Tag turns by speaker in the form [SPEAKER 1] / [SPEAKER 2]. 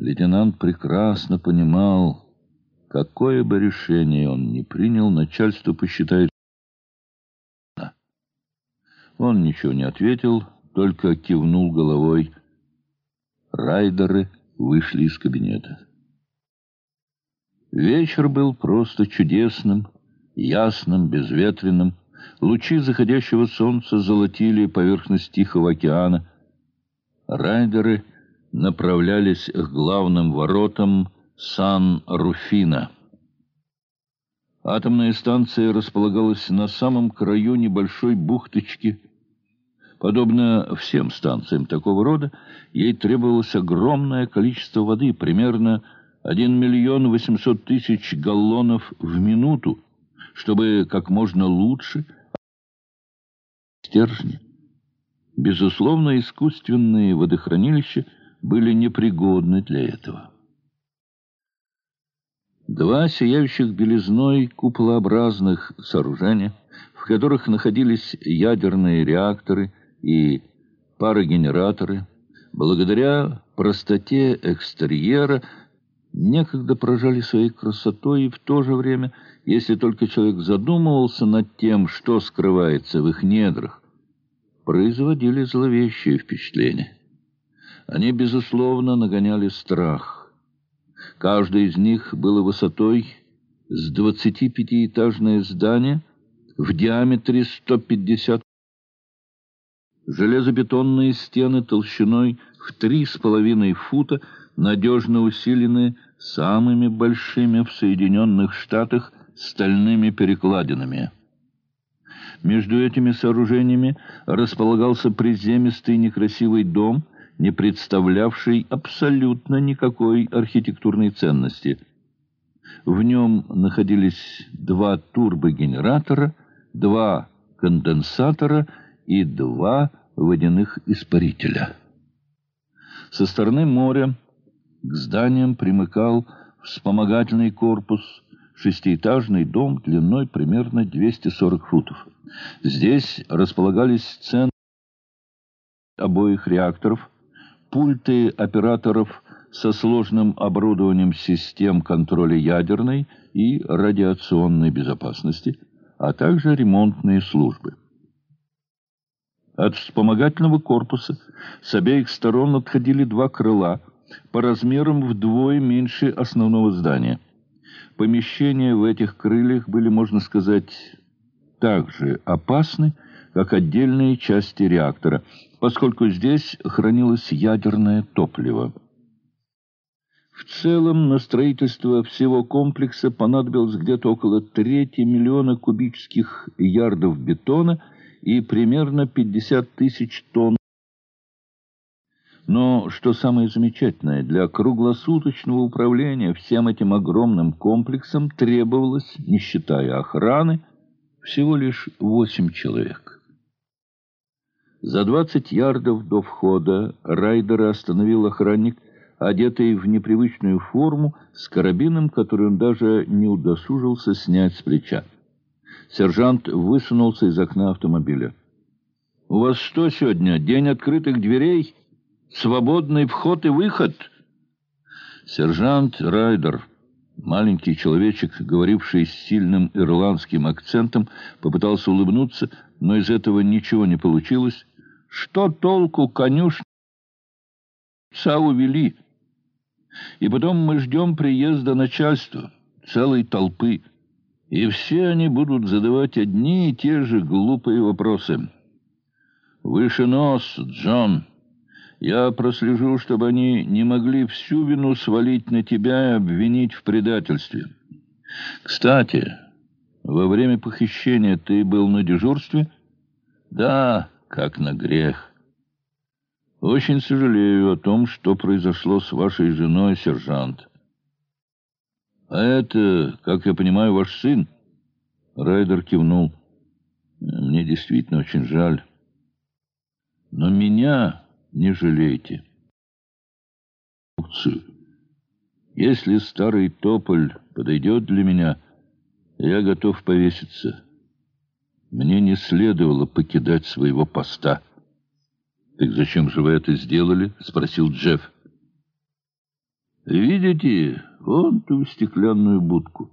[SPEAKER 1] Лейтенант прекрасно понимал, какое бы решение он ни принял, начальство посчитает. Он ничего не ответил, только кивнул головой. Райдеры вышли из кабинета. Вечер был просто чудесным, ясным, безветренным. Лучи заходящего солнца золотили поверхность Тихого океана. Райдеры направлялись к главным воротам Сан-Руфина. Атомная станция располагалась на самом краю небольшой бухточки. Подобно всем станциям такого рода, ей требовалось огромное количество воды, примерно 1 миллион 800 тысяч галлонов в минуту, чтобы как можно лучше стержни. Безусловно, искусственные водохранилища были непригодны для этого. Два сияющих белизной куполообразных сооружения, в которых находились ядерные реакторы и парогенераторы, благодаря простоте экстерьера, некогда поражали своей красотой и в то же время, если только человек задумывался над тем, что скрывается в их недрах, производили зловещее впечатление. Они, безусловно, нагоняли страх. Каждое из них было высотой с 25-этажное здание в диаметре 150 Железобетонные стены толщиной в три с половиной фута, надежно усиленные самыми большими в Соединенных Штатах стальными перекладинами. Между этими сооружениями располагался приземистый некрасивый дом, не представлявший абсолютно никакой архитектурной ценности. В нем находились два турбогенератора, два конденсатора и два водяных испарителя. Со стороны моря к зданиям примыкал вспомогательный корпус, шестиэтажный дом длиной примерно 240 футов. Здесь располагались центры обоих реакторов, пульты операторов со сложным оборудованием систем контроля ядерной и радиационной безопасности, а также ремонтные службы. От вспомогательного корпуса с обеих сторон отходили два крыла, по размерам вдвое меньше основного здания. Помещения в этих крыльях были, можно сказать, так же опасны, как отдельные части реактора, поскольку здесь хранилось ядерное топливо. В целом на строительство всего комплекса понадобилось где-то около трети миллиона кубических ярдов бетона и примерно 50 тысяч тонн. Но, что самое замечательное, для круглосуточного управления всем этим огромным комплексом требовалось, не считая охраны, всего лишь восемь человек. За двадцать ярдов до входа Райдера остановил охранник, одетый в непривычную форму, с карабином, который он даже не удосужился снять с плеча. Сержант высунулся из окна автомобиля. «У вас что сегодня, день открытых дверей? Свободный вход и выход?» Сержант Райдер Маленький человечек, говоривший с сильным ирландским акцентом, попытался улыбнуться, но из этого ничего не получилось. «Что толку, конюшня? Пса увели. И потом мы ждем приезда начальства, целой толпы, и все они будут задавать одни и те же глупые вопросы. Выше нос, Джон!» Я прослежу, чтобы они не могли всю вину свалить на тебя и обвинить в предательстве. Кстати, во время похищения ты был на дежурстве? Да, как на грех. Очень сожалею о том, что произошло с вашей женой, сержант. А это, как я понимаю, ваш сын? Райдер кивнул. Мне действительно очень жаль. Но меня не жалейте. Если старый тополь подойдет для меня, я готов повеситься. Мне не следовало покидать своего поста. «Так зачем же вы это сделали?» — спросил Джефф. Видите, вон ту стеклянную будку?